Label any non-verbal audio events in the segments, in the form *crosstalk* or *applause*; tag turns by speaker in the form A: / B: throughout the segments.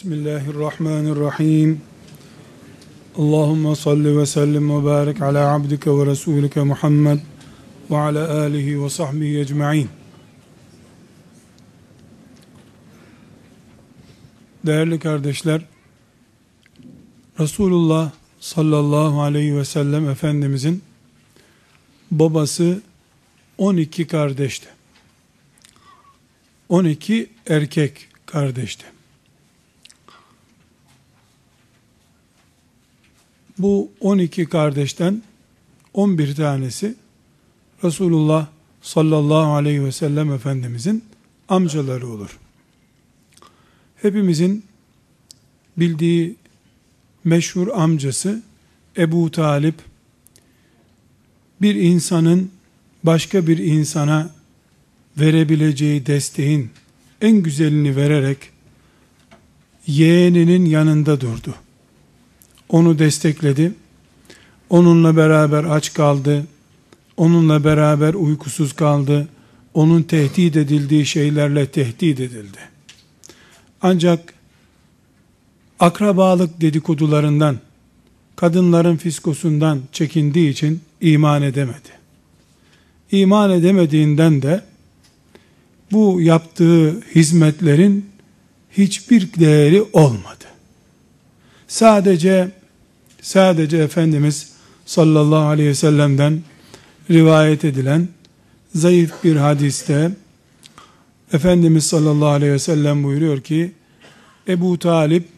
A: Bismillahirrahmanirrahim. Allahümme salli ve sellim ve barik ala abdike ve resulike Muhammed ve ala alihi ve sahbihi ecma'in. Değerli kardeşler, Resulullah sallallahu aleyhi ve sellem Efendimizin babası 12 kardeşti. 12 erkek kardeşti. Bu 12 kardeşten 11 tanesi Resulullah sallallahu aleyhi ve sellem Efendimizin amcaları olur. Hepimizin bildiği meşhur amcası Ebu Talip bir insanın başka bir insana verebileceği desteğin en güzelini vererek yeğeninin yanında durdu. Onu destekledi. Onunla beraber aç kaldı. Onunla beraber uykusuz kaldı. Onun tehdit edildiği şeylerle tehdit edildi. Ancak akrabalık dedikodularından, kadınların fiskosundan çekindiği için iman edemedi. İman edemediğinden de bu yaptığı hizmetlerin hiçbir değeri olmadı. Sadece sadece Efendimiz sallallahu aleyhi ve sellem'den rivayet edilen zayıf bir hadiste Efendimiz sallallahu aleyhi ve sellem buyuruyor ki Ebu Talip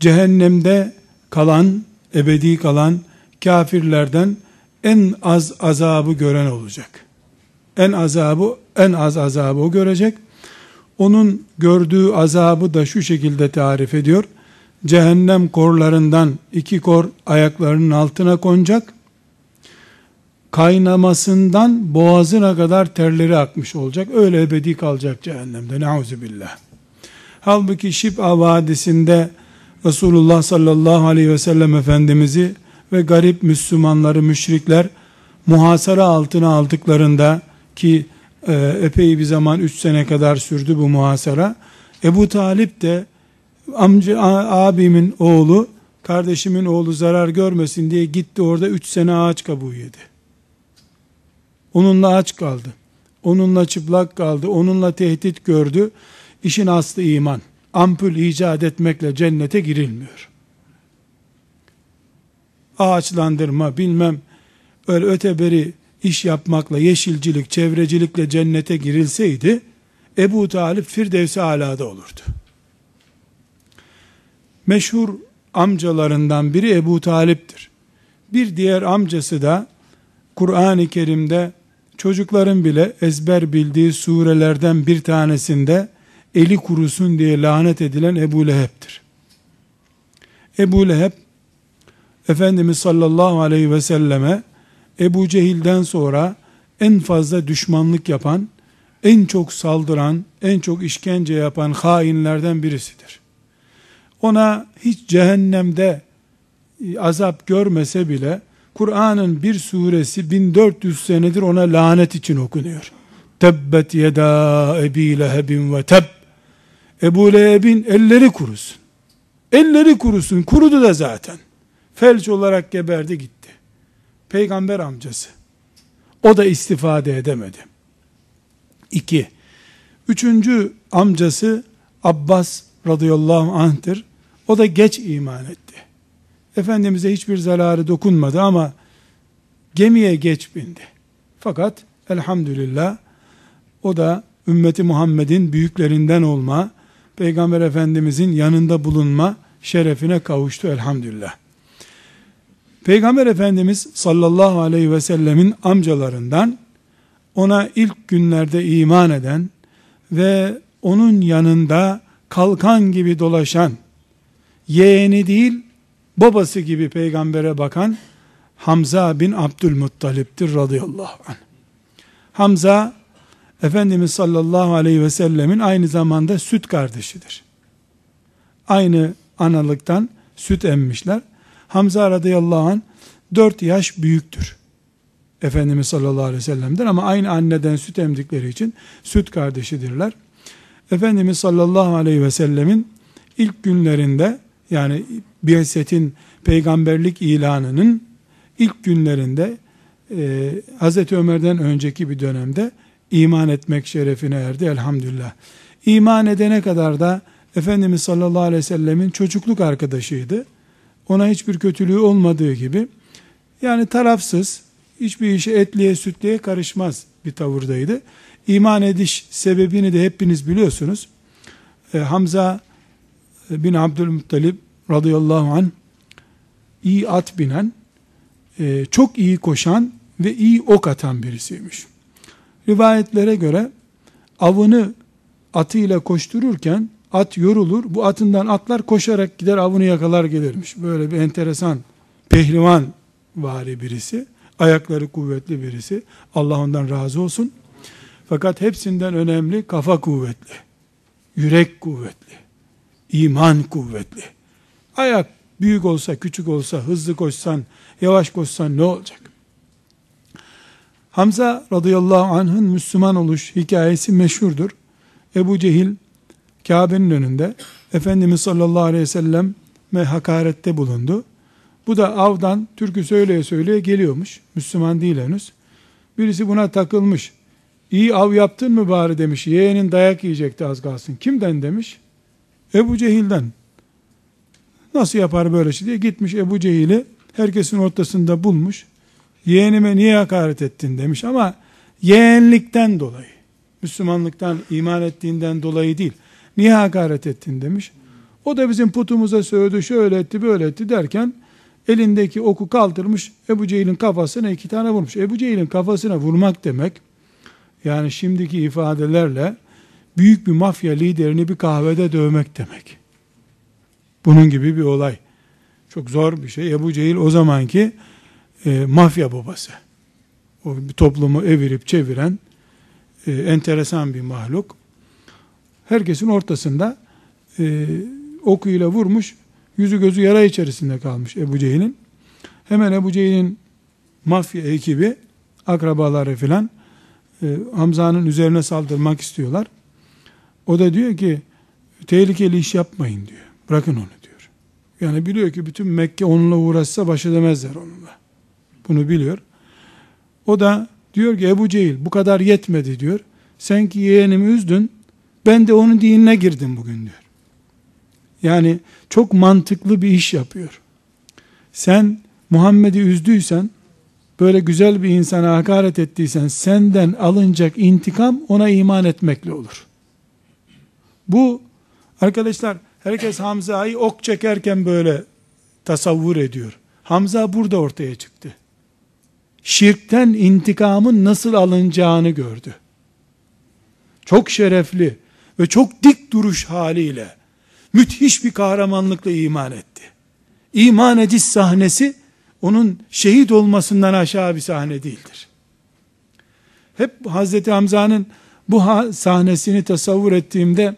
A: cehennemde kalan, ebedi kalan kafirlerden en az azabı gören olacak. En azabı, en az azabı o görecek. Onun gördüğü azabı da şu şekilde tarif ediyor. Cehennem korlarından iki kor ayaklarının altına konacak. Kaynamasından boğazına kadar terleri akmış olacak. Öyle ebedi kalacak cehennemde. Neuzubillah. Halbuki Şib'a Vadisi'nde Resulullah sallallahu aleyhi ve sellem Efendimiz'i ve garip Müslümanları, müşrikler muhasara altına aldıklarında ki e, epey bir zaman 3 sene kadar sürdü bu muhasara. Ebu Talip de amca abimin oğlu, kardeşimin oğlu zarar görmesin diye gitti orada 3 sene ağaç kabuğu yedi. Onunla aç kaldı. Onunla çıplak kaldı. Onunla tehdit gördü. İşin aslı iman. Ampul icat etmekle cennete girilmiyor. Ağaçlandırma bilmem öyle öteberi iş yapmakla, yeşilcilik, çevrecilikle cennete girilseydi, Ebu Talip Firdevs-i Ala'da olurdu. Meşhur amcalarından biri Ebu Talip'tir. Bir diğer amcası da Kur'an-ı Kerim'de çocukların bile ezber bildiği surelerden bir tanesinde eli kurusun diye lanet edilen Ebu Leheb'tir. Ebu Leheb Efendimiz sallallahu aleyhi ve selleme Ebu Cehil'den sonra en fazla düşmanlık yapan, en çok saldıran, en çok işkence yapan hainlerden birisidir. Ona hiç cehennemde azap görmese bile Kur'an'ın bir suresi 1400 senedir ona lanet için okunuyor. Tebbet yeda ebi lehebin ve teb. Ebu Leheb'in elleri kurusun. Elleri kurusun. Kurudu da zaten. Felç olarak geberdi gitti peygamber amcası. O da istifade edemedi. İki, üçüncü amcası Abbas radıyallahu anh'tır. O da geç iman etti. Efendimiz'e hiçbir zararı dokunmadı ama gemiye geç bindi. Fakat elhamdülillah o da ümmeti Muhammed'in büyüklerinden olma, Peygamber Efendimiz'in yanında bulunma şerefine kavuştu elhamdülillah. Peygamber Efendimiz sallallahu aleyhi ve sellemin amcalarından ona ilk günlerde iman eden ve onun yanında kalkan gibi dolaşan yeğeni değil babası gibi peygambere bakan Hamza bin Abdülmuttalip'tir radıyallahu anh. Hamza Efendimiz sallallahu aleyhi ve sellemin aynı zamanda süt kardeşidir. Aynı analıktan süt emmişler. Hamza radıyallahu anh 4 yaş büyüktür. Efendimiz sallallahu aleyhi ve sellem'den ama aynı anneden süt emdikleri için süt kardeşidirler. Efendimiz sallallahu aleyhi ve sellemin ilk günlerinde yani Biyeset'in peygamberlik ilanının ilk günlerinde e, Hz. Ömer'den önceki bir dönemde iman etmek şerefine erdi elhamdülillah. İman edene kadar da Efendimiz sallallahu aleyhi ve sellemin çocukluk arkadaşıydı. Ona hiçbir kötülüğü olmadığı gibi yani tarafsız hiçbir işe etliye sütliye karışmaz bir tavırdaydı. İman ediş sebebini de hepiniz biliyorsunuz. Ee, Hamza bin Abdülmuttalib radıyallahu anh iyi at binen, e, çok iyi koşan ve iyi ok atan birisiymiş. Rivayetlere göre avını atıyla koştururken at yorulur. Bu atından atlar koşarak gider avını yakalar gelirmiş. Böyle bir enteresan pehlivan vari birisi. Ayakları kuvvetli birisi. Allah ondan razı olsun. Fakat hepsinden önemli kafa kuvvetli. Yürek kuvvetli. İman kuvvetli. Ayak büyük olsa, küçük olsa, hızlı koşsan, yavaş koşsan ne olacak? Hamza radıyallahu anh'ın Müslüman oluş hikayesi meşhurdur. Ebu Cehil Kabe'nin önünde Efendimiz sallallahu aleyhi ve sellem hakarette bulundu. Bu da avdan türkü söyleye söyleye geliyormuş. Müslüman değil henüz. Birisi buna takılmış. İyi av yaptın mı bari demiş. Yeğenin dayak yiyecekti az kalsın. Kimden demiş? Ebu Cehil'den. Nasıl yapar böyle şey diye gitmiş Ebu Cehil'i herkesin ortasında bulmuş. Yeğenime niye hakaret ettin demiş ama yeğenlikten dolayı. Müslümanlıktan, iman ettiğinden dolayı değil. Niye hakaret ettin demiş. O da bizim putumuza sövdü, şöyle etti, böyle etti derken elindeki oku kaldırmış, Ebu Cehil'in kafasına iki tane vurmuş. Ebu Cehil'in kafasına vurmak demek, yani şimdiki ifadelerle büyük bir mafya liderini bir kahvede dövmek demek. Bunun gibi bir olay. Çok zor bir şey. Ebu Cehil o zamanki e, mafya babası. O bir toplumu evirip çeviren e, enteresan bir mahluk. Herkesin ortasında e, okuyla vurmuş, yüzü gözü yara içerisinde kalmış Ebu Cehil'in. Hemen Ebu Cehil'in mafya ekibi, akrabaları filan e, Hamza'nın üzerine saldırmak istiyorlar. O da diyor ki tehlikeli iş yapmayın diyor. Bırakın onu diyor. Yani biliyor ki bütün Mekke onunla uğraşsa baş edemezler onunla. Bunu biliyor. O da diyor ki Ebu Cehil bu kadar yetmedi diyor. Sen ki yeğenimi üzdün ben de onun dinine girdim bugün diyor. Yani çok mantıklı bir iş yapıyor. Sen Muhammed'i üzdüysen, böyle güzel bir insana hakaret ettiysen, senden alınacak intikam ona iman etmekle olur. Bu arkadaşlar herkes Hamza'yı ok çekerken böyle tasavvur ediyor. Hamza burada ortaya çıktı. Şirkten intikamın nasıl alınacağını gördü. Çok şerefli, ve çok dik duruş haliyle müthiş bir kahramanlıkla iman etti. İman ediş sahnesi onun şehit olmasından aşağı bir sahne değildir. Hep Hazreti Hamza'nın bu sahnesini tasavvur ettiğimde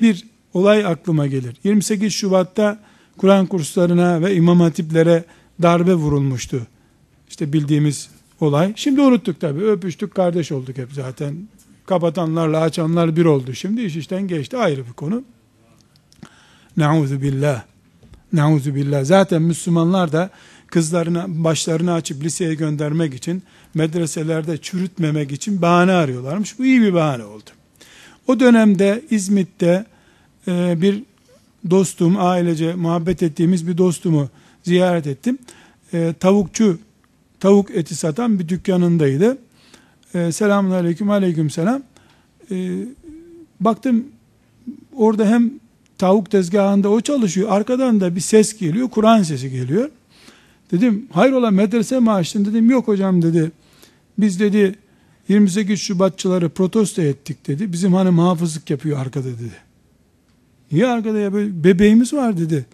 A: bir olay aklıma gelir. 28 Şubat'ta Kur'an kurslarına ve imam hatiplere darbe vurulmuştu. İşte bildiğimiz olay. Şimdi unuttuk tabii. Öpüştük, kardeş olduk hep zaten. Kapatanlarla açanlar bir oldu. Şimdi iş işten geçti. Ayrı bir konu. Nauzu billah. Nauzu billah. Zaten Müslümanlar da kızlarını başlarını açıp liseye göndermek için medreselerde çürütmemek için bahane arıyorlarmış. Bu iyi bir bahane oldu. O dönemde İzmit'te e, bir dostum, ailece muhabbet ettiğimiz bir dostumu ziyaret ettim. E, tavukçu, tavuk eti satan bir dükkanındaydı. E, selamun aleyküm, aleyküm selam. E, baktım orada hem tavuk tezgahında o çalışıyor, arkadan da bir ses geliyor, Kur'an sesi geliyor. Dedim, hayrola medrese mi açtın? Dedim, yok hocam dedi. Biz dedi, 28 Şubatçıları protesto ettik dedi. Bizim hanım hafızlık yapıyor arkada dedi. Niye arkada ya böyle bebeğimiz var dedi.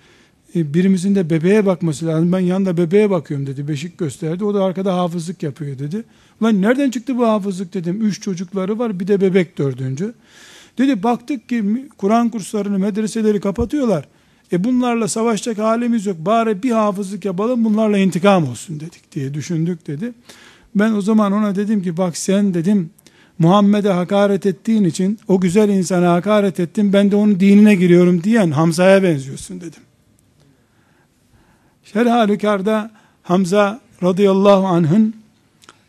A: E, birimizin de bebeğe bakması lazım. Ben yanında bebeğe bakıyorum dedi. Beşik gösterdi. O da arkada hafızlık yapıyor dedi. Ulan nereden çıktı bu hafızlık dedim. Üç çocukları var bir de bebek dördüncü. Dedi baktık ki Kur'an kurslarını medreseleri kapatıyorlar. E bunlarla savaşacak halimiz yok. Bari bir hafızlık yapalım bunlarla intikam olsun dedik diye düşündük dedi. Ben o zaman ona dedim ki bak sen dedim Muhammed'e hakaret ettiğin için o güzel insana hakaret ettin ben de onun dinine giriyorum diyen Hamza'ya benziyorsun dedim. Şer halükarda Hamza radıyallahu anh'ın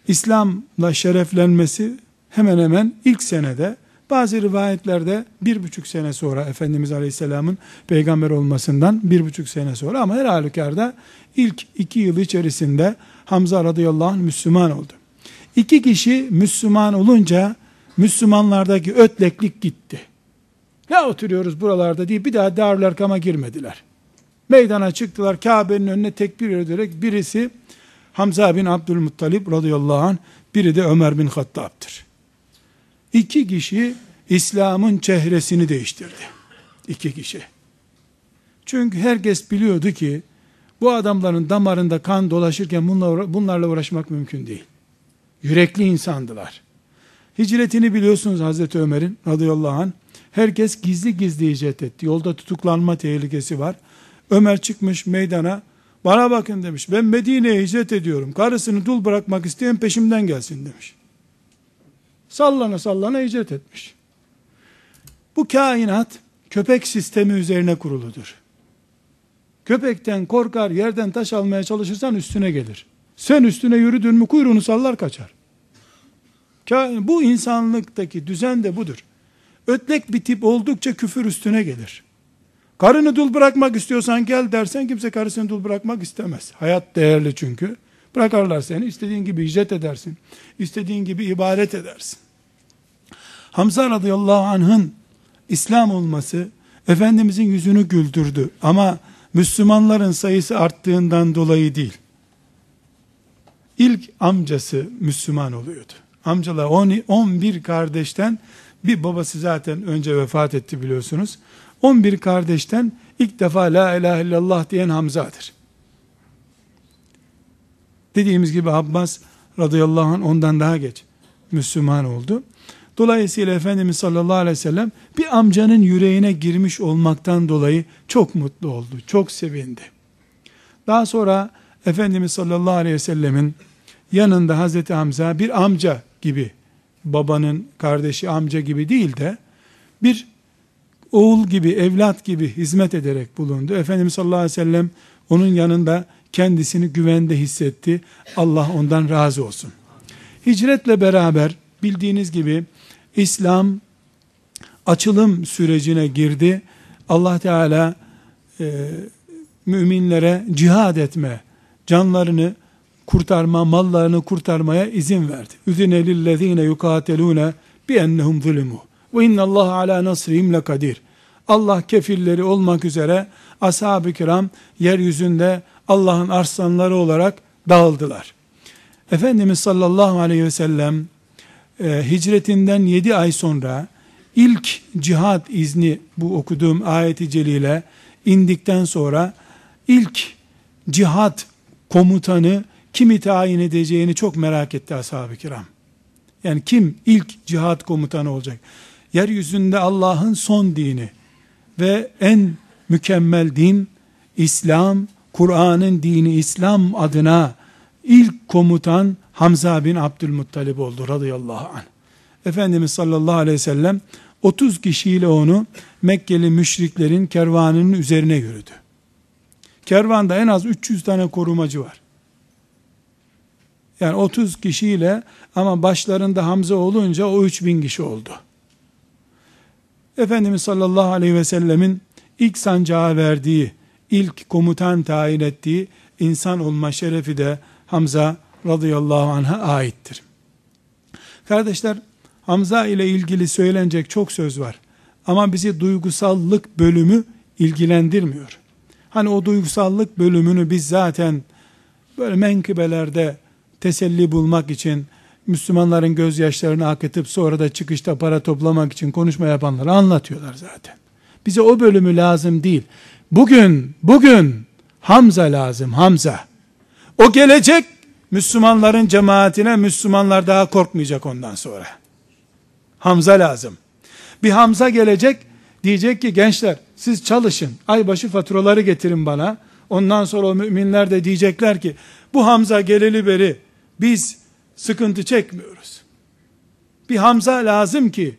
A: İslam'la şereflenmesi hemen hemen ilk senede bazı rivayetlerde bir buçuk sene sonra Efendimiz Aleyhisselam'ın peygamber olmasından bir buçuk sene sonra ama her halükarda ilk iki yıl içerisinde Hamza radıyallahu anh Müslüman oldu. İki kişi Müslüman olunca Müslümanlardaki ötleklik gitti. Ya oturuyoruz buralarda diye bir daha Darül Erkam'a girmediler. Meydana çıktılar Kabe'nin önüne tekbir ederek birisi Hamza bin Abdülmuttalib radıyallahu anh biri de Ömer bin Hattab'dır. İki kişi İslam'ın çehresini değiştirdi. İki kişi. Çünkü herkes biliyordu ki bu adamların damarında kan dolaşırken bunlarla, uğraşmak mümkün değil. Yürekli insandılar. Hicretini biliyorsunuz Hazreti Ömer'in radıyallahu anh. Herkes gizli gizli hicret etti. Yolda tutuklanma tehlikesi var. Ömer çıkmış meydana. Bana bakın demiş. Ben Medine'ye hicret ediyorum. Karısını dul bırakmak isteyen peşimden gelsin demiş. Sallana sallana hicret etmiş. Bu kainat köpek sistemi üzerine kuruludur. Köpekten korkar, yerden taş almaya çalışırsan üstüne gelir. Sen üstüne yürüdün mü kuyruğunu sallar kaçar. Bu insanlıktaki düzen de budur. Ötlek bir tip oldukça küfür üstüne gelir. Karını dul bırakmak istiyorsan gel dersen kimse karısını dul bırakmak istemez. Hayat değerli çünkü. Bırakarlar seni istediğin gibi hicret edersin. İstediğin gibi ibadet edersin. Hamza radıyallahu anh'ın İslam olması Efendimizin yüzünü güldürdü. Ama Müslümanların sayısı arttığından dolayı değil. İlk amcası Müslüman oluyordu. Amcalar 11 kardeşten bir babası zaten önce vefat etti biliyorsunuz. 11 kardeşten ilk defa la ilahe illallah diyen Hamza'dır. Dediğimiz gibi Abbas radıyallahu anh ondan daha geç Müslüman oldu. Dolayısıyla Efendimiz sallallahu aleyhi ve sellem bir amcanın yüreğine girmiş olmaktan dolayı çok mutlu oldu, çok sevindi. Daha sonra Efendimiz sallallahu aleyhi ve sellemin yanında Hazreti Hamza bir amca gibi, babanın kardeşi amca gibi değil de bir oğul gibi, evlat gibi hizmet ederek bulundu. Efendimiz sallallahu aleyhi ve sellem onun yanında kendisini güvende hissetti. Allah ondan razı olsun. Hicretle beraber bildiğiniz gibi İslam açılım sürecine girdi. Allah Teala e, müminlere cihad etme, canlarını kurtarma, mallarını kurtarmaya izin verdi. Üzine lillezine yukatelune bi ennehum zulimu. Ve innallaha ala nasrihim lekadir. Allah kefilleri olmak üzere ashab-ı kiram yeryüzünde Allah'ın arslanları olarak dağıldılar. Efendimiz sallallahu aleyhi ve sellem e, hicretinden 7 ay sonra ilk cihat izni bu okuduğum ayeti celile indikten sonra ilk cihat komutanı kimi tayin edeceğini çok merak etti ashab-ı kiram. Yani kim ilk cihat komutanı olacak? Yeryüzünde Allah'ın son dini ve en mükemmel din İslam, Kur'an'ın dini İslam adına ilk komutan Hamza bin Abdülmuttalib oldu radıyallahu anh. Efendimiz sallallahu aleyhi ve sellem 30 kişiyle onu Mekkeli müşriklerin kervanının üzerine yürüdü. Kervanda en az 300 tane korumacı var. Yani 30 kişiyle ama başlarında Hamza olunca o 3000 kişi oldu. Efendimiz sallallahu aleyhi ve sellemin ilk sancağı verdiği, ilk komutan tayin ettiği insan olma şerefi de Hamza radıyallahu anh'a aittir. Kardeşler, Hamza ile ilgili söylenecek çok söz var. Ama bizi duygusallık bölümü ilgilendirmiyor. Hani o duygusallık bölümünü biz zaten böyle menkıbelerde teselli bulmak için Müslümanların gözyaşlarını akıtıp sonra da çıkışta para toplamak için konuşma yapanları anlatıyorlar zaten. Bize o bölümü lazım değil. Bugün, bugün Hamza lazım, Hamza. O gelecek Müslümanların cemaatine Müslümanlar daha korkmayacak ondan sonra. Hamza lazım. Bir Hamza gelecek diyecek ki gençler siz çalışın aybaşı faturaları getirin bana. Ondan sonra o müminler de diyecekler ki bu Hamza geleli beri biz sıkıntı çekmiyoruz. Bir Hamza lazım ki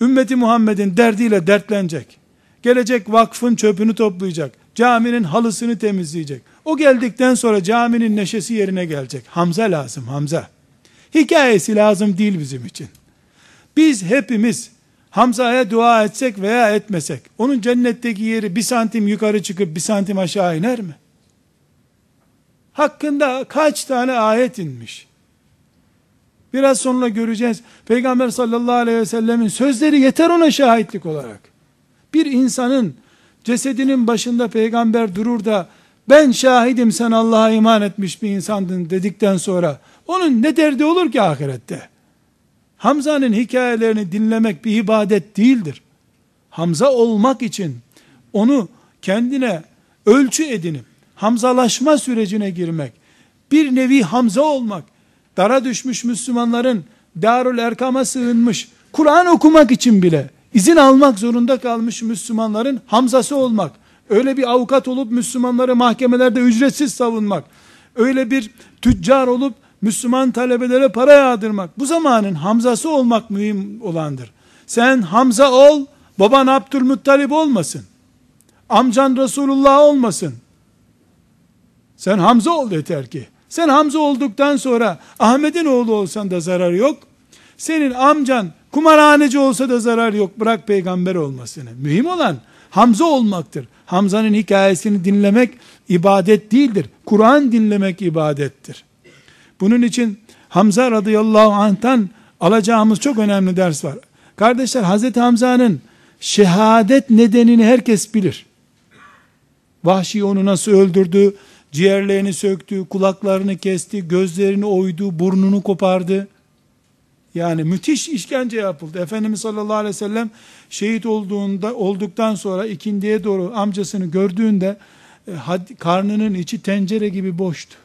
A: ümmeti Muhammed'in derdiyle dertlenecek. Gelecek vakfın çöpünü toplayacak. Caminin halısını temizleyecek. O geldikten sonra caminin neşesi yerine gelecek. Hamza lazım Hamza. Hikayesi lazım değil bizim için. Biz hepimiz Hamza'ya dua etsek veya etmesek, onun cennetteki yeri bir santim yukarı çıkıp bir santim aşağı iner mi? Hakkında kaç tane ayet inmiş? Biraz sonra göreceğiz. Peygamber sallallahu aleyhi ve sellemin sözleri yeter ona şahitlik olarak. Bir insanın cesedinin başında peygamber durur da ben şahidim sen Allah'a iman etmiş bir insandın dedikten sonra onun ne derdi olur ki ahirette? Hamza'nın hikayelerini dinlemek bir ibadet değildir. Hamza olmak için onu kendine ölçü edinip Hamzalaşma sürecine girmek, bir nevi Hamza olmak, dara düşmüş Müslümanların Darül Erkam'a sığınmış, Kur'an okumak için bile izin almak zorunda kalmış Müslümanların Hamzası olmak, öyle bir avukat olup Müslümanları mahkemelerde ücretsiz savunmak, öyle bir tüccar olup Müslüman talebelere para yağdırmak, bu zamanın Hamzası olmak mühim olandır. Sen Hamza ol, baban Abdülmuttalip olmasın. Amcan Resulullah olmasın. Sen Hamza ol yeter ki. Sen Hamza olduktan sonra Ahmet'in oğlu olsan da zarar yok. Senin amcan kumarhaneci olsa da zarar yok. Bırak peygamber olmasını. Mühim olan Hamza olmaktır. Hamza'nın hikayesini dinlemek ibadet değildir. Kur'an dinlemek ibadettir. Bunun için Hamza radıyallahu anh'tan alacağımız çok önemli ders var. Kardeşler Hazreti Hamza'nın şehadet nedenini herkes bilir. Vahşi onu nasıl öldürdü, ciğerlerini söktü, kulaklarını kesti, gözlerini oydu, burnunu kopardı. Yani müthiş işkence yapıldı. Efendimiz sallallahu aleyhi ve sellem şehit olduğunda olduktan sonra ikindiye doğru amcasını gördüğünde e, karnının içi tencere gibi boştu.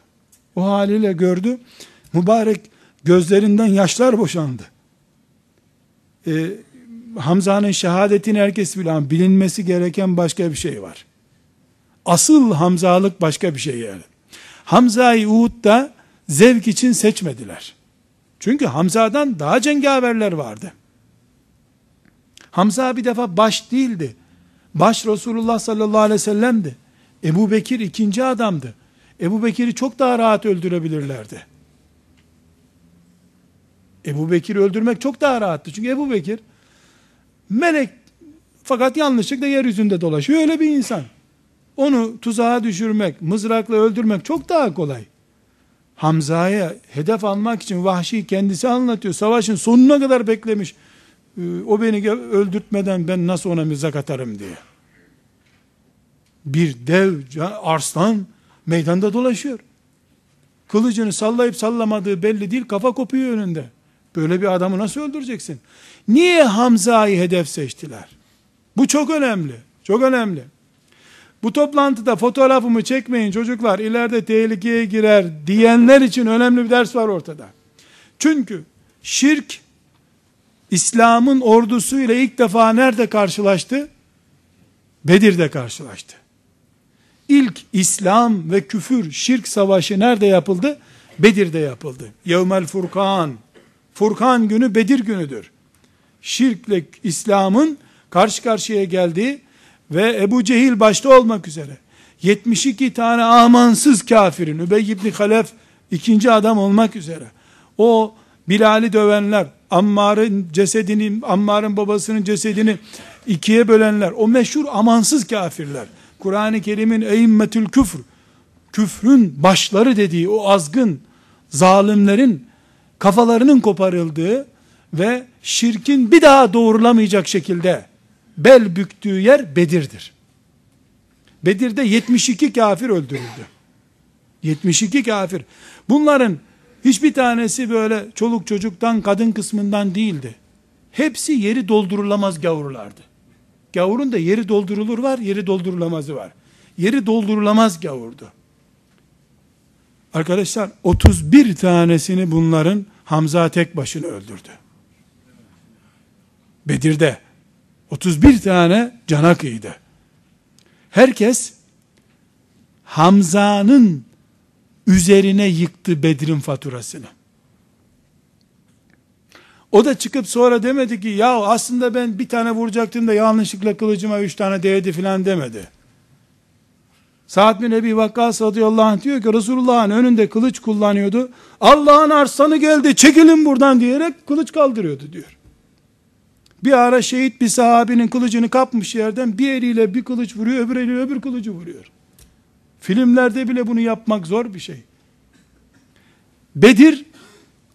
A: O haliyle gördü. Mübarek gözlerinden yaşlar boşandı. Ee, Hamza'nın şehadetini herkes ama bilinmesi gereken başka bir şey var. Asıl Hamzalık başka bir şey yani. Hamza'yı Uhud'da zevk için seçmediler. Çünkü Hamza'dan daha cengaverler vardı. Hamza bir defa baş değildi. Baş Resulullah sallallahu aleyhi ve sellem'di. Ebu Bekir ikinci adamdı. Ebu Bekir'i çok daha rahat öldürebilirlerdi. Ebu Bekir'i öldürmek çok daha rahattı. Çünkü Ebu Bekir melek fakat yanlışlıkla yeryüzünde dolaşıyor. Öyle bir insan. Onu tuzağa düşürmek, mızrakla öldürmek çok daha kolay. Hamza'ya hedef almak için vahşi kendisi anlatıyor. Savaşın sonuna kadar beklemiş. Ee, o beni öldürtmeden ben nasıl ona mızrak atarım diye. Bir dev arslan meydanda dolaşıyor. Kılıcını sallayıp sallamadığı belli değil, kafa kopuyor önünde. Böyle bir adamı nasıl öldüreceksin? Niye Hamza'yı hedef seçtiler? Bu çok önemli. Çok önemli. Bu toplantıda fotoğrafımı çekmeyin çocuklar ileride tehlikeye girer diyenler için önemli bir ders var ortada. Çünkü şirk İslam'ın ordusuyla ilk defa nerede karşılaştı? Bedir'de karşılaştı. İlk İslam ve küfür şirk savaşı nerede yapıldı? Bedir'de yapıldı. Yevmel Furkan. Furkan günü Bedir günüdür. Şirkle İslam'ın karşı karşıya geldiği ve Ebu Cehil başta olmak üzere 72 tane amansız kafirin Übey ibn Halef ikinci adam olmak üzere o Bilal'i dövenler Ammar'ın cesedini Ammar'ın babasının cesedini ikiye bölenler o meşhur amansız kafirler Kur'an-ı Kerim'in eimmetül küfr küfrün başları dediği o azgın zalimlerin kafalarının koparıldığı ve şirkin bir daha doğrulamayacak şekilde bel büktüğü yer Bedir'dir. Bedir'de 72 kafir öldürüldü. 72 kafir. Bunların hiçbir tanesi böyle çoluk çocuktan kadın kısmından değildi. Hepsi yeri doldurulamaz gavurlardı. Gavurun da yeri doldurulur var, yeri doldurulamazı var. Yeri doldurulamaz gavurdu. Arkadaşlar 31 tanesini bunların Hamza tek başına öldürdü. Bedir'de 31 tane cana kıydı. Herkes Hamza'nın üzerine yıktı Bedir'in faturasını. O da çıkıp sonra demedi ki ya aslında ben bir tane vuracaktım da yanlışlıkla kılıcıma üç tane değdi filan demedi. Sa'd bin Ebi Vakkas radıyallahu anh diyor ki Resulullah'ın önünde kılıç kullanıyordu. Allah'ın arslanı geldi çekilin buradan diyerek kılıç kaldırıyordu diyor. Bir ara şehit bir sahabinin kılıcını kapmış yerden bir eliyle bir kılıç vuruyor öbür eliyle öbür kılıcı vuruyor. Filmlerde bile bunu yapmak zor bir şey. Bedir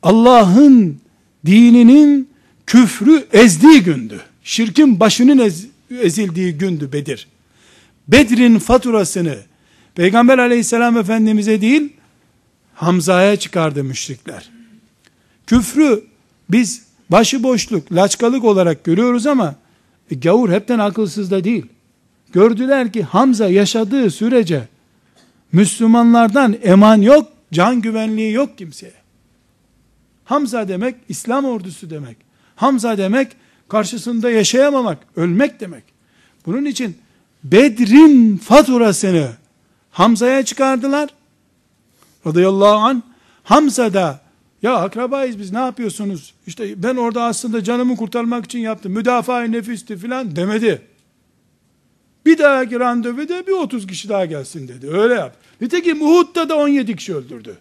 A: Allah'ın dininin küfrü ezdiği gündü. Şirkin başının ez, ezildiği gündü Bedir. Bedir'in faturasını Peygamber aleyhisselam efendimize değil Hamza'ya çıkardı müşrikler. Küfrü biz başıboşluk, laçkalık olarak görüyoruz ama e, gavur hepten akılsız da değil. Gördüler ki Hamza yaşadığı sürece Müslümanlardan eman yok, can güvenliği yok kimseye. Hamza demek İslam ordusu demek. Hamza demek karşısında yaşayamamak, ölmek demek. Bunun için Bedir'in faturasını Hamza'ya çıkardılar. Radıyallahu an Hamza da ya akrabayız biz ne yapıyorsunuz? İşte ben orada aslında canımı kurtarmak için yaptım. Müdafaa nefisti filan demedi. Bir dahaki randevuda bir 30 kişi daha gelsin dedi. Öyle yap. Nitekim Uhud'da da 17 kişi öldürdü.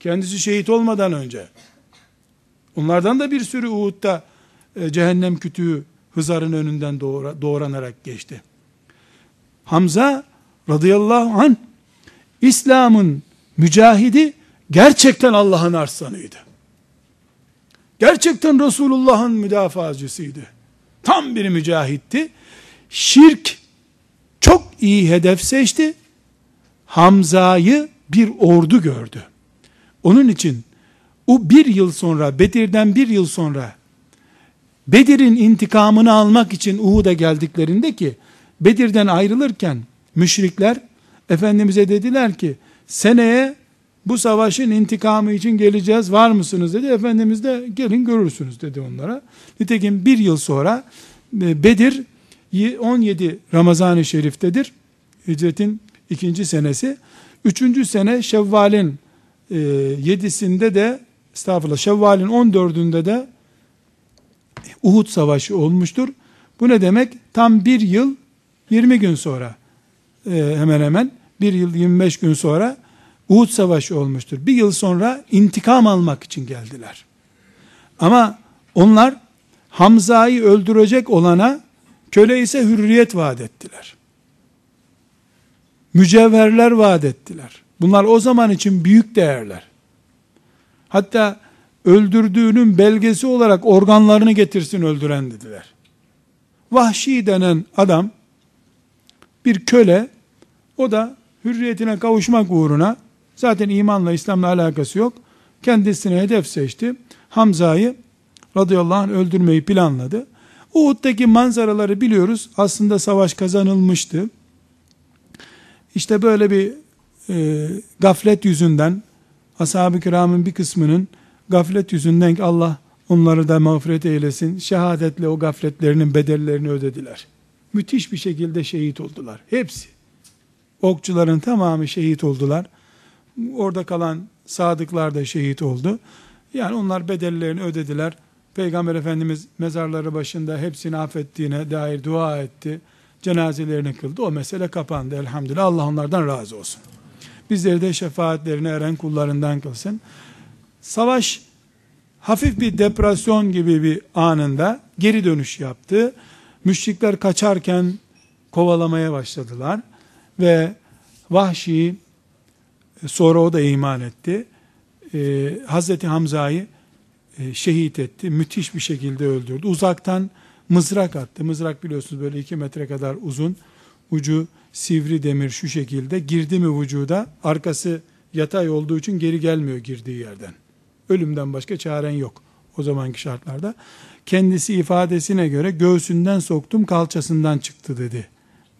A: Kendisi şehit olmadan önce. Onlardan da bir sürü Uhud'da e, cehennem kütüğü Hızar'ın önünden doğra, doğranarak geçti. Hamza radıyallahu an İslam'ın mücahidi gerçekten Allah'ın arslanıydı. Gerçekten Resulullah'ın müdafacısıydı. Tam bir mücahitti. Şirk çok iyi hedef seçti. Hamza'yı bir ordu gördü. Onun için o bir yıl sonra, Bedir'den bir yıl sonra, Bedir'in intikamını almak için Uhud'a geldiklerinde ki, Bedir'den ayrılırken, müşrikler, Efendimiz'e dediler ki, seneye bu savaşın intikamı için geleceğiz, var mısınız dedi. Efendimiz de gelin görürsünüz dedi onlara. Nitekim bir yıl sonra, e, Bedir, 17 Ramazan-ı Şerif'tedir. Hicretin ikinci senesi. Üçüncü sene Şevval'in e, yedisinde de estağfurullah Şevval'in 14'ünde de Uhud Savaşı olmuştur. Bu ne demek? Tam bir yıl 20 gün sonra e, hemen hemen bir yıl 25 gün sonra Uhud Savaşı olmuştur. Bir yıl sonra intikam almak için geldiler. Ama onlar Hamza'yı öldürecek olana köle ise hürriyet vaat ettiler. Mücevherler vaat ettiler. Bunlar o zaman için büyük değerler. Hatta öldürdüğünün belgesi olarak organlarını getirsin öldüren dediler. Vahşi denen adam bir köle o da hürriyetine kavuşmak uğruna zaten imanla İslam'la alakası yok. Kendisine hedef seçti. Hamza'yı radıyallahu anh öldürmeyi planladı. Uhud'daki manzaraları biliyoruz. Aslında savaş kazanılmıştı. İşte böyle bir e, gaflet yüzünden ashab-ı kiramın bir kısmının gaflet yüzünden Allah onları da mağfiret eylesin. Şehadetle o gafletlerinin bedellerini ödediler. Müthiş bir şekilde şehit oldular. Hepsi. Okçuların tamamı şehit oldular. Orada kalan sadıklar da şehit oldu. Yani onlar bedellerini ödediler. Peygamber Efendimiz mezarları başında hepsini affettiğine dair dua etti. Cenazelerini kıldı. O mesele kapandı elhamdülillah. Allah onlardan razı olsun. Bizleri de şefaatlerine eren kullarından kılsın. Savaş hafif bir depresyon gibi bir anında geri dönüş yaptı. Müşrikler kaçarken kovalamaya başladılar ve Vahşi sonra o da iman etti. Ee, Hazreti Hamza'yı e, şehit etti. Müthiş bir şekilde öldürdü. Uzaktan mızrak attı. Mızrak biliyorsunuz böyle iki metre kadar uzun. Ucu sivri demir şu şekilde. Girdi mi vücuda arkası yatay olduğu için geri gelmiyor girdiği yerden. Ölümden başka çaren yok o zamanki şartlarda. Kendisi ifadesine göre göğsünden soktum kalçasından çıktı dedi.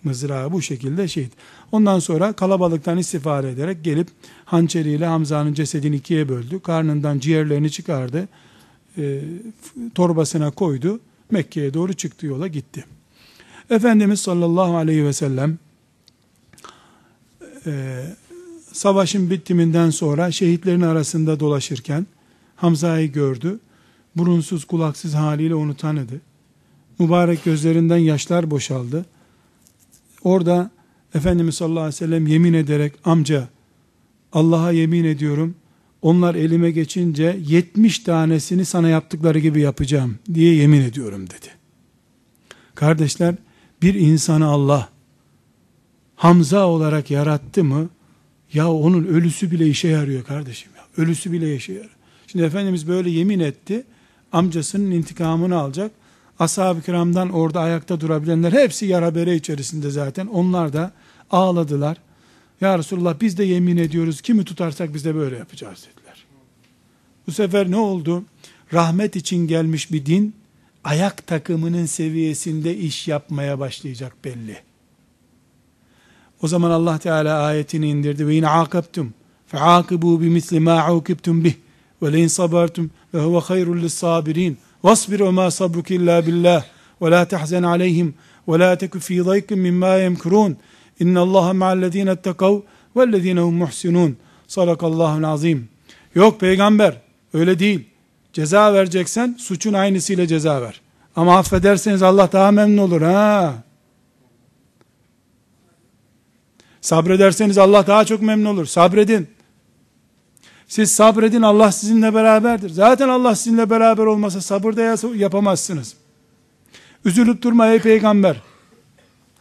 A: Mızrağı bu şekilde şehit. Ondan sonra kalabalıktan istifade ederek gelip hançeriyle Hamza'nın cesedini ikiye böldü. Karnından ciğerlerini çıkardı. E, torbasına koydu. Mekke'ye doğru çıktı yola gitti. Efendimiz sallallahu aleyhi ve sellem e, savaşın bitiminden sonra şehitlerin arasında dolaşırken Hamza'yı gördü. burunsuz kulaksız haliyle onu tanıdı. Mübarek gözlerinden yaşlar boşaldı. Orada Efendimiz sallallahu aleyhi ve sellem yemin ederek amca Allah'a yemin ediyorum onlar elime geçince 70 tanesini sana yaptıkları gibi yapacağım diye yemin ediyorum dedi. Kardeşler bir insanı Allah Hamza olarak yarattı mı ya onun ölüsü bile işe yarıyor kardeşim ya. Ölüsü bile işe yarıyor. Şimdi Efendimiz böyle yemin etti. Amcasının intikamını alacak. Ashab-ı kiramdan orada ayakta durabilenler hepsi yara bere içerisinde zaten. Onlar da ağladılar. Ya Resulullah biz de yemin ediyoruz kimi tutarsak biz de böyle yapacağız dediler. Bu sefer ne oldu? Rahmet için gelmiş bir din ayak takımının seviyesinde iş yapmaya başlayacak belli. O zaman Allah Teala ayetini indirdi ve in akabtum feakibu bimisli ma ukibtum bih ve leyin sabartum ve huve hayrul lissabirin vasbir ve ma sabruk illa billah ve la tahzen aleyhim ve la teku fi daykin mimma yemkurun. İnna allaha ma'allezine ettekav vellezine hum muhsinun. Sadakallahu azim. Yok peygamber öyle değil. Ceza vereceksen suçun aynısıyla ceza ver. Ama affederseniz Allah daha memnun olur ha. Sabrederseniz Allah daha çok memnun olur. Sabredin. Siz sabredin Allah sizinle beraberdir. Zaten Allah sizinle beraber olmasa sabır da yapamazsınız. Üzülüp durma ey peygamber.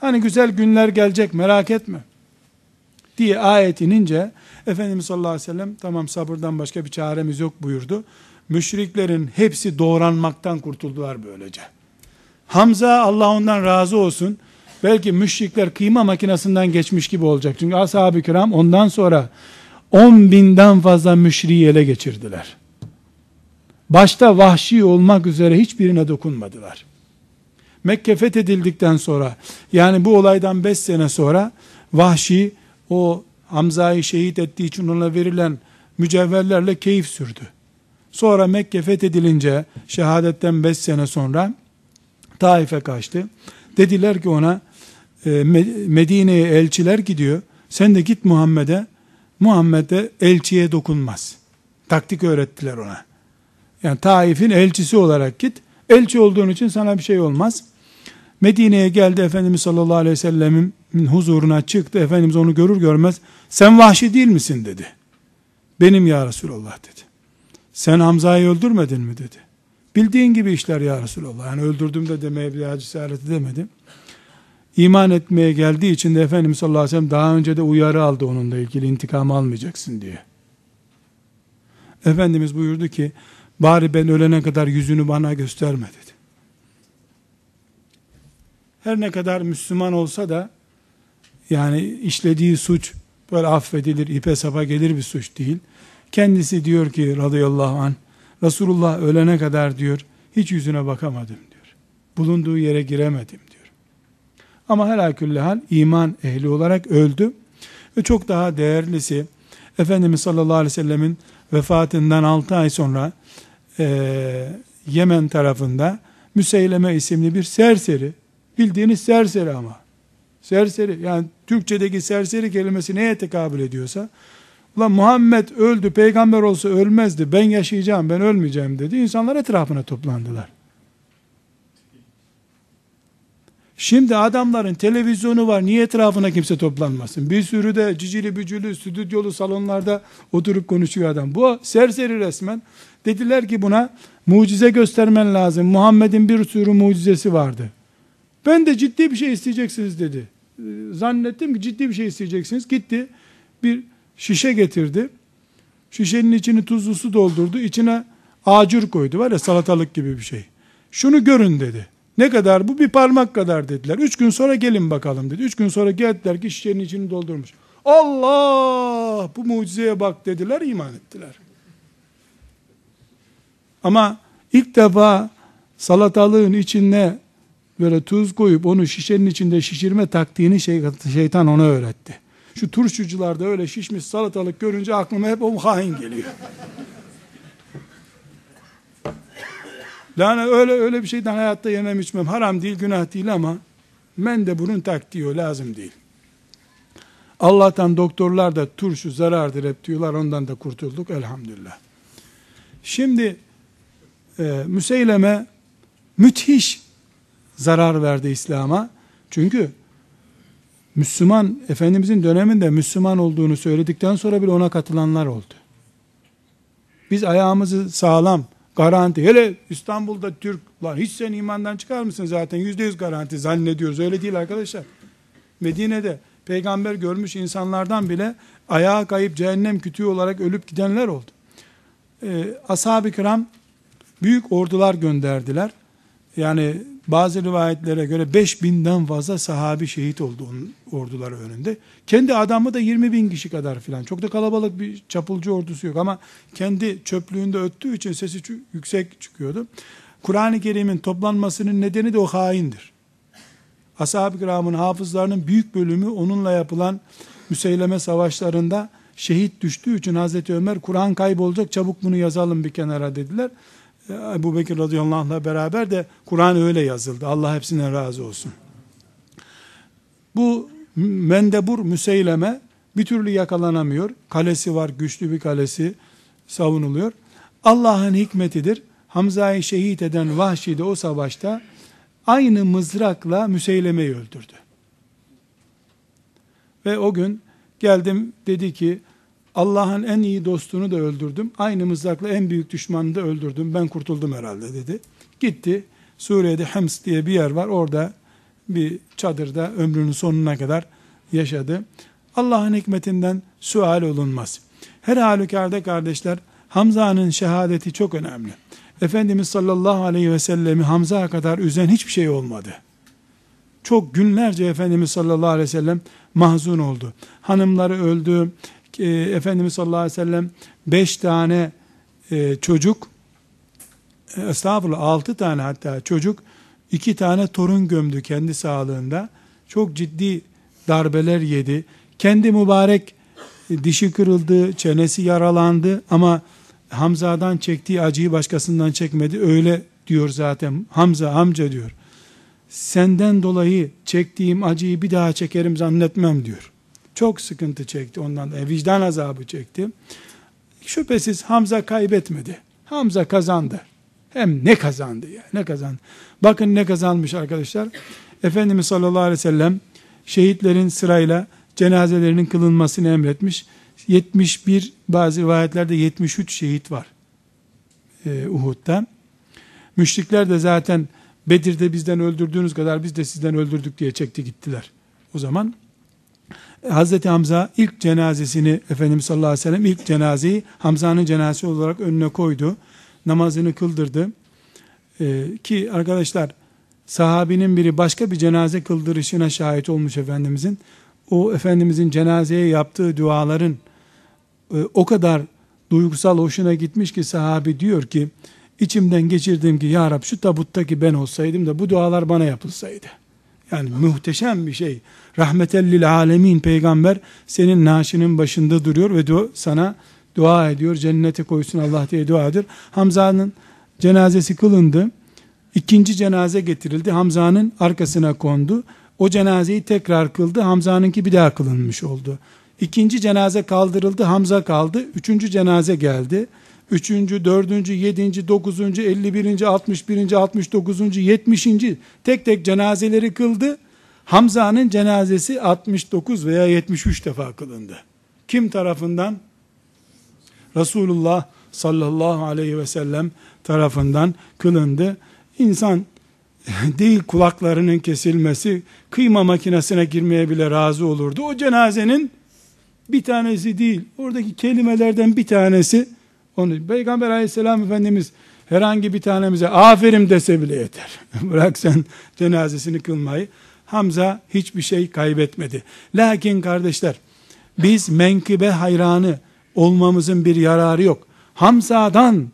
A: Hani güzel günler gelecek merak etme. Diye ayet inince Efendimiz sallallahu aleyhi ve sellem tamam sabırdan başka bir çaremiz yok buyurdu. Müşriklerin hepsi doğranmaktan kurtuldular böylece. Hamza Allah ondan razı olsun belki müşrikler kıyma makinesinden geçmiş gibi olacak. Çünkü ashab-ı kiram ondan sonra 10 binden fazla müşriyi ele geçirdiler. Başta vahşi olmak üzere hiçbirine dokunmadılar. Mekke fethedildikten sonra yani bu olaydan 5 sene sonra vahşi o Hamza'yı şehit ettiği için ona verilen mücevherlerle keyif sürdü. Sonra Mekke fethedilince şehadetten 5 sene sonra Taif'e kaçtı. Dediler ki ona e, Medine'ye elçiler gidiyor. Sen de git Muhammed'e. Muhammed'e elçiye dokunmaz. Taktik öğrettiler ona. Yani Taif'in elçisi olarak git. Elçi olduğun için sana bir şey olmaz. Medine'ye geldi Efendimiz sallallahu aleyhi ve sellemin huzuruna çıktı. Efendimiz onu görür görmez sen vahşi değil misin dedi. Benim ya Resulallah dedi. Sen Hamza'yı öldürmedin mi dedi. Bildiğin gibi işler ya Resulallah. Yani öldürdüm de demeye bir daha cesareti demedim iman etmeye geldiği için de Efendimiz sallallahu aleyhi ve sellem daha önce de uyarı aldı onunla ilgili intikam almayacaksın diye. Efendimiz buyurdu ki bari ben ölene kadar yüzünü bana gösterme dedi. Her ne kadar Müslüman olsa da yani işlediği suç böyle affedilir, ipe sapa gelir bir suç değil. Kendisi diyor ki radıyallahu an Resulullah ölene kadar diyor hiç yüzüne bakamadım diyor. Bulunduğu yere giremedim ama helakülle hal iman ehli olarak öldü. Ve çok daha değerlisi Efendimiz sallallahu aleyhi ve sellemin vefatından 6 ay sonra e, Yemen tarafında Müseyleme isimli bir serseri bildiğiniz serseri ama serseri yani Türkçedeki serseri kelimesi neye tekabül ediyorsa Ulan Muhammed öldü peygamber olsa ölmezdi ben yaşayacağım ben ölmeyeceğim dedi insanlar etrafına toplandılar Şimdi adamların televizyonu var. Niye etrafına kimse toplanmasın? Bir sürü de cicili bücülü, stüdyolu salonlarda oturup konuşuyor adam. Bu serseri resmen. Dediler ki buna mucize göstermen lazım. Muhammed'in bir sürü mucizesi vardı. Ben de ciddi bir şey isteyeceksiniz dedi. Ee, zannettim ki ciddi bir şey isteyeceksiniz. Gitti bir şişe getirdi. Şişenin içini tuzlu su doldurdu. İçine acur koydu. Var ya salatalık gibi bir şey. Şunu görün dedi. Ne kadar bu? Bir parmak kadar dediler. Üç gün sonra gelin bakalım dedi. Üç gün sonra geldiler ki şişenin içini doldurmuş. Allah bu mucizeye bak dediler iman ettiler. Ama ilk defa salatalığın içine böyle tuz koyup onu şişenin içinde şişirme taktiğini şey, şeytan ona öğretti. Şu turşucularda öyle şişmiş salatalık görünce aklıma hep o hain geliyor. Yani öyle öyle bir şeyden hayatta yemem içmem. Haram değil, günah değil ama men de bunun taktiği lazım değil. Allah'tan doktorlar da turşu zarardır hep diyorlar. Ondan da kurtulduk elhamdülillah. Şimdi e, Müseyleme müthiş zarar verdi İslam'a. Çünkü Müslüman, Efendimizin döneminde Müslüman olduğunu söyledikten sonra bile ona katılanlar oldu. Biz ayağımızı sağlam, garanti, hele İstanbul'da Türk, lan hiç sen imandan çıkar mısın zaten yüzde yüz garanti zannediyoruz. Öyle değil arkadaşlar. Medine'de peygamber görmüş insanlardan bile ayağa kayıp cehennem kütüğü olarak ölüp gidenler oldu. Ee, Ashab-ı kiram büyük ordular gönderdiler. Yani bazı rivayetlere göre 5000'den fazla sahabi şehit oldu onun orduları önünde. Kendi adamı da 20 bin kişi kadar filan. Çok da kalabalık bir çapulcu ordusu yok ama kendi çöplüğünde öttüğü için sesi yüksek çıkıyordu. Kur'an-ı Kerim'in toplanmasının nedeni de o haindir. Ashab-ı kiramın hafızlarının büyük bölümü onunla yapılan müseyleme savaşlarında şehit düştüğü için Hazreti Ömer Kur'an kaybolacak çabuk bunu yazalım bir kenara dediler. Ebu Bekir radıyallahu anh'la beraber de Kur'an öyle yazıldı. Allah hepsinden razı olsun. Bu mendebur müseyleme bir türlü yakalanamıyor. Kalesi var, güçlü bir kalesi savunuluyor. Allah'ın hikmetidir. Hamza'yı şehit eden Vahşi de o savaşta aynı mızrakla Müseyleme'yi öldürdü. Ve o gün geldim dedi ki Allah'ın en iyi dostunu da öldürdüm. Aynı mızrakla en büyük düşmanını da öldürdüm. Ben kurtuldum herhalde dedi. Gitti. Suriye'de Hems diye bir yer var. Orada bir çadırda ömrünün sonuna kadar yaşadı. Allah'ın hikmetinden sual olunmaz. Her halükarda kardeşler Hamza'nın şehadeti çok önemli. Efendimiz sallallahu aleyhi ve sellemi Hamza'ya kadar üzen hiçbir şey olmadı. Çok günlerce Efendimiz sallallahu aleyhi ve sellem mahzun oldu. Hanımları öldü, e, Efendimiz sallallahu aleyhi ve sellem beş tane e, çocuk e, estağfurullah altı tane hatta çocuk iki tane torun gömdü kendi sağlığında. Çok ciddi darbeler yedi. Kendi mübarek e, dişi kırıldı, çenesi yaralandı ama Hamza'dan çektiği acıyı başkasından çekmedi. Öyle diyor zaten. Hamza amca diyor. Senden dolayı çektiğim acıyı bir daha çekerim zannetmem diyor. Çok sıkıntı çekti ondan da. Vicdan azabı çekti. Şüphesiz Hamza kaybetmedi. Hamza kazandı. Hem ne kazandı ya ne kazandı. Bakın ne kazanmış arkadaşlar. Efendimiz sallallahu aleyhi ve sellem şehitlerin sırayla cenazelerinin kılınmasını emretmiş. 71 bazı rivayetlerde 73 şehit var ee, Uhud'da. Müşrikler de zaten Bedir'de bizden öldürdüğünüz kadar biz de sizden öldürdük diye çekti gittiler. O zaman Hazreti Hamza ilk cenazesini Efendimiz sallallahu aleyhi ve sellem ilk cenazeyi Hamza'nın cenazesi olarak önüne koydu. Namazını kıldırdı. Ee, ki arkadaşlar sahabinin biri başka bir cenaze kıldırışına şahit olmuş Efendimizin. O Efendimizin cenazeye yaptığı duaların e, o kadar duygusal hoşuna gitmiş ki sahabi diyor ki içimden geçirdiğim ki ya Rab şu tabuttaki ben olsaydım da bu dualar bana yapılsaydı. Yani muhteşem bir şey. Rahmetellil alemin peygamber senin naaşının başında duruyor ve du sana dua ediyor. Cennete koysun Allah diye dua. Hamza'nın cenazesi kılındı. İkinci cenaze getirildi. Hamza'nın arkasına kondu. O cenazeyi tekrar kıldı. Hamza'nınki bir daha kılınmış oldu. İkinci cenaze kaldırıldı. Hamza kaldı. Üçüncü cenaze geldi. Üçüncü, dördüncü, yedinci, dokuzuncu, elli birinci, altmış birinci, altmış dokuzuncu, yetmişinci tek tek cenazeleri kıldı. Hamza'nın cenazesi 69 veya 73 defa kılındı. Kim tarafından? Resulullah sallallahu aleyhi ve sellem tarafından kılındı. İnsan *laughs* değil kulaklarının kesilmesi, kıyma makinesine girmeye bile razı olurdu. O cenazenin bir tanesi değil, oradaki kelimelerden bir tanesi, onu Peygamber aleyhisselam efendimiz herhangi bir tanemize aferin dese bile yeter. *laughs* Bırak sen cenazesini kılmayı. Hamza hiçbir şey kaybetmedi. Lakin kardeşler biz menkıbe hayranı olmamızın bir yararı yok. Hamza'dan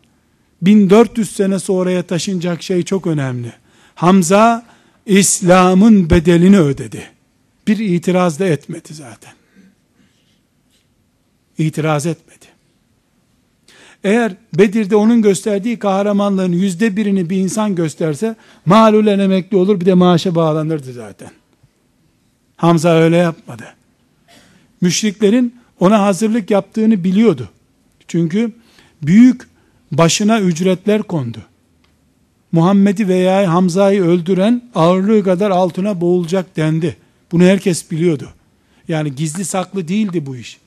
A: 1400 sene sonraya taşınacak şey çok önemli. Hamza İslam'ın bedelini ödedi. Bir itiraz da etmedi zaten. İtiraz etmedi. Eğer Bedir'de onun gösterdiği kahramanlığın yüzde birini bir insan gösterse malulen emekli olur bir de maaşa bağlanırdı zaten. Hamza öyle yapmadı. Müşriklerin ona hazırlık yaptığını biliyordu. Çünkü büyük başına ücretler kondu. Muhammed'i veya Hamza'yı öldüren ağırlığı kadar altına boğulacak dendi. Bunu herkes biliyordu. Yani gizli saklı değildi bu iş.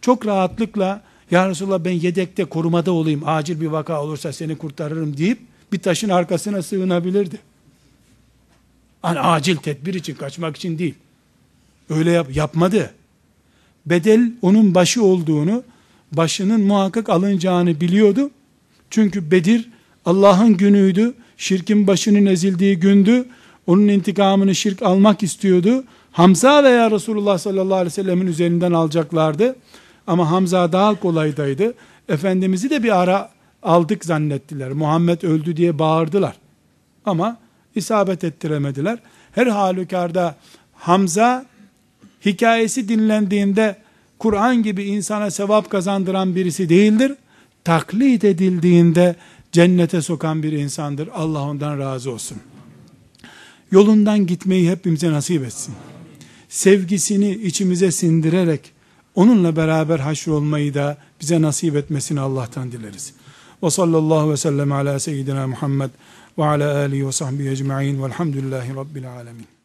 A: Çok rahatlıkla ya Resulallah ben yedekte korumada olayım acil bir vaka olursa seni kurtarırım deyip bir taşın arkasına sığınabilirdi. Hani acil tedbir için kaçmak için değil. Öyle yap, yapmadı. Bedel onun başı olduğunu, başının muhakkak alınacağını biliyordu. Çünkü Bedir Allah'ın günüydü. Şirkin başının ezildiği gündü. Onun intikamını şirk almak istiyordu. Hamza veya Resulullah sallallahu aleyhi ve sellemin üzerinden alacaklardı. Ama Hamza daha kolaydaydı. Efendimiz'i de bir ara aldık zannettiler. Muhammed öldü diye bağırdılar. Ama isabet ettiremediler. Her halükarda Hamza hikayesi dinlendiğinde Kur'an gibi insana sevap kazandıran birisi değildir. Taklit edildiğinde cennete sokan bir insandır. Allah ondan razı olsun. Yolundan gitmeyi hepimize nasip etsin. Sevgisini içimize sindirerek onunla beraber haşr olmayı da bize nasip etmesini Allah'tan dileriz. Ve sallallahu ve sellem ala seyyidina Muhammed ve ala alihi ve sahbihi ecma'in velhamdülillahi rabbil alemin.